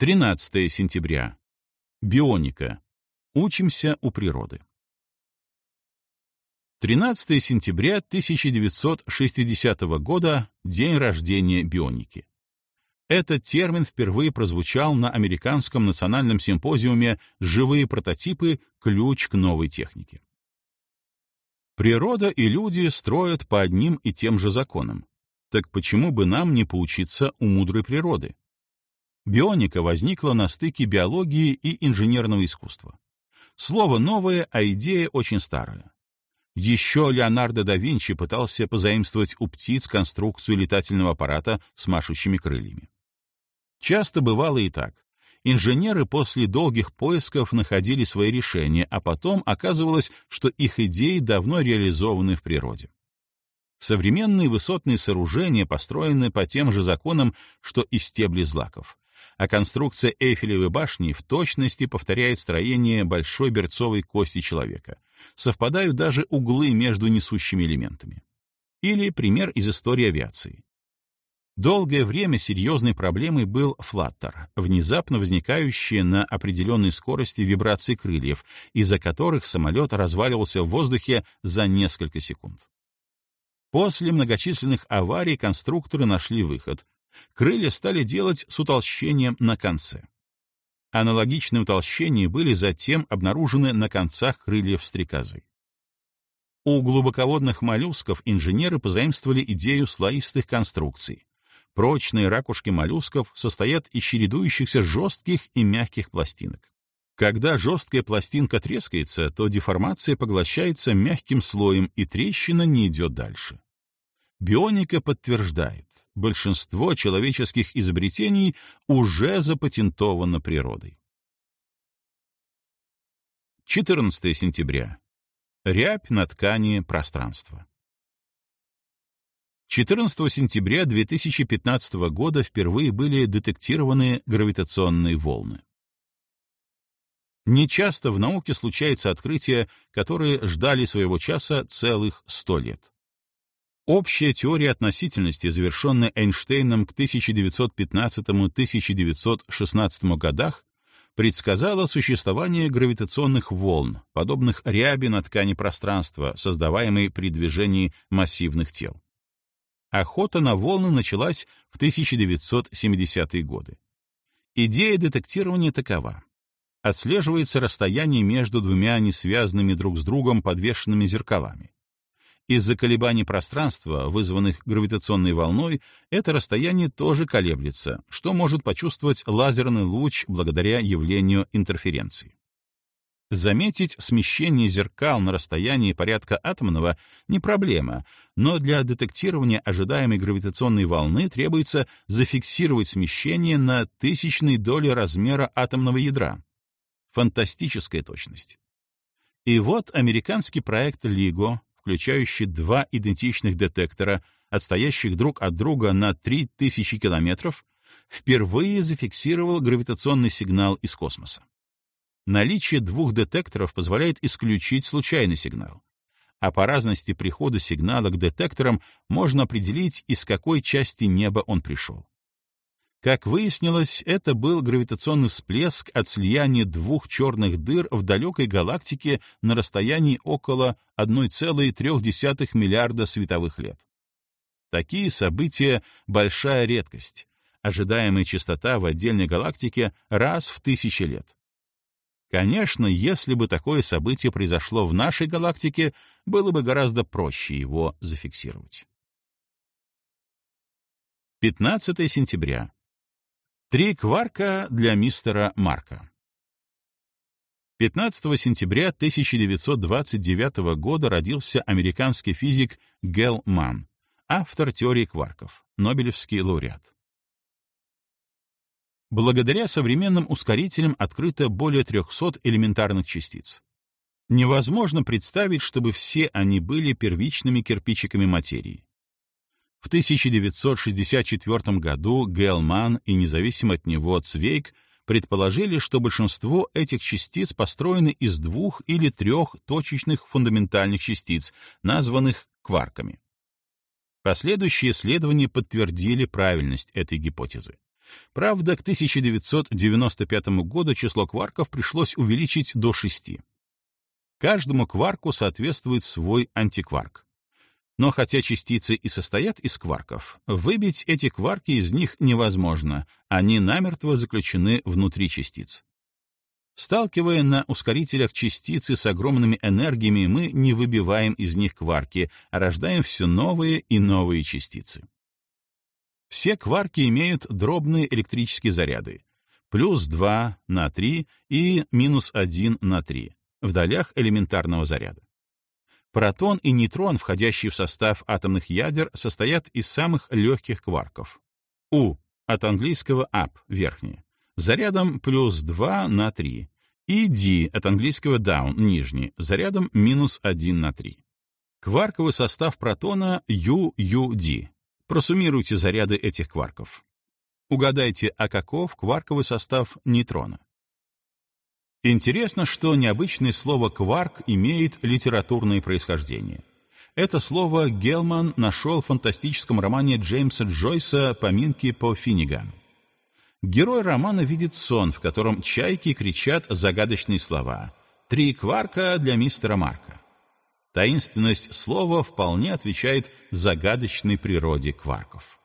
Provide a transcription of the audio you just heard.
13 сентября. Бионика. Учимся у природы. 13 сентября 1960 года — день рождения бионики. Этот термин впервые прозвучал на Американском национальном симпозиуме «Живые прототипы. Ключ к новой технике». Природа и люди строят по одним и тем же законам. Так почему бы нам не поучиться у мудрой природы? Бионика возникла на стыке биологии и инженерного искусства. Слово новое, а идея очень старая. Еще Леонардо да Винчи пытался позаимствовать у птиц конструкцию летательного аппарата с машущими крыльями. Часто бывало и так. Инженеры после долгих поисков находили свои решения, а потом оказывалось, что их идеи давно реализованы в природе. Современные высотные сооружения построены по тем же законам, что и стебли злаков а конструкция Эйфелевой башни в точности повторяет строение большой берцовой кости человека. Совпадают даже углы между несущими элементами. Или пример из истории авиации. Долгое время серьезной проблемой был флаттер, внезапно возникающие на определенной скорости вибрации крыльев, из-за которых самолет разваливался в воздухе за несколько секунд. После многочисленных аварий конструкторы нашли выход крылья стали делать с утолщением на конце. Аналогичные утолщения были затем обнаружены на концах крыльев стрекозы. У глубоководных моллюсков инженеры позаимствовали идею слоистых конструкций. Прочные ракушки моллюсков состоят из чередующихся жестких и мягких пластинок. Когда жесткая пластинка трескается, то деформация поглощается мягким слоем, и трещина не идет дальше. Бионика подтверждает, большинство человеческих изобретений уже запатентовано природой. 14 сентября. Рябь на ткани пространства. 14 сентября 2015 года впервые были детектированы гравитационные волны. Нечасто в науке случаются открытия, которые ждали своего часа целых сто лет. Общая теория относительности, завершенная Эйнштейном к 1915-1916 годах, предсказала существование гравитационных волн, подобных ряби на ткани пространства, создаваемой при движении массивных тел. Охота на волны началась в 1970-е годы. Идея детектирования такова. Отслеживается расстояние между двумя несвязанными друг с другом подвешенными зеркалами. Из-за колебаний пространства, вызванных гравитационной волной, это расстояние тоже колеблется, что может почувствовать лазерный луч благодаря явлению интерференции. Заметить смещение зеркал на расстоянии порядка атомного не проблема, но для детектирования ожидаемой гравитационной волны требуется зафиксировать смещение на тысячной доли размера атомного ядра. Фантастическая точность. И вот американский проект LIGO включающий два идентичных детектора, отстоящих друг от друга на 3000 километров, впервые зафиксировал гравитационный сигнал из космоса. Наличие двух детекторов позволяет исключить случайный сигнал. А по разности прихода сигнала к детекторам можно определить, из какой части неба он пришел. Как выяснилось, это был гравитационный всплеск от слияния двух черных дыр в далекой галактике на расстоянии около 1,3 миллиарда световых лет. Такие события — большая редкость. Ожидаемая частота в отдельной галактике раз в тысячи лет. Конечно, если бы такое событие произошло в нашей галактике, было бы гораздо проще его зафиксировать. 15 сентября. Три кварка для мистера Марка. 15 сентября 1929 года родился американский физик Гел Ман, автор теории кварков, Нобелевский лауреат. Благодаря современным ускорителям открыто более 300 элементарных частиц. Невозможно представить, чтобы все они были первичными кирпичиками материи. В 1964 году Гелман и независимо от него Цвейк предположили, что большинство этих частиц построены из двух или трех точечных фундаментальных частиц, названных кварками. Последующие исследования подтвердили правильность этой гипотезы. Правда, к 1995 году число кварков пришлось увеличить до 6. Каждому кварку соответствует свой антикварк. Но хотя частицы и состоят из кварков, выбить эти кварки из них невозможно, они намертво заключены внутри частиц. Сталкивая на ускорителях частицы с огромными энергиями, мы не выбиваем из них кварки, а рождаем все новые и новые частицы. Все кварки имеют дробные электрические заряды — плюс 2 на 3 и минус 1 на 3 в долях элементарного заряда. Протон и нейтрон, входящие в состав атомных ядер, состоят из самых легких кварков. У от английского up — верхний, зарядом плюс 2 на 3, и D от английского down — нижний, зарядом минус 1 на 3. Кварковый состав протона UUD. Просуммируйте заряды этих кварков. Угадайте, а каков кварковый состав нейтрона. Интересно, что необычное слово «кварк» имеет литературное происхождение. Это слово Гелман нашел в фантастическом романе Джеймса Джойса «Поминки по Финнигану». Герой романа видит сон, в котором чайки кричат загадочные слова «Три кварка для мистера Марка». Таинственность слова вполне отвечает загадочной природе кварков.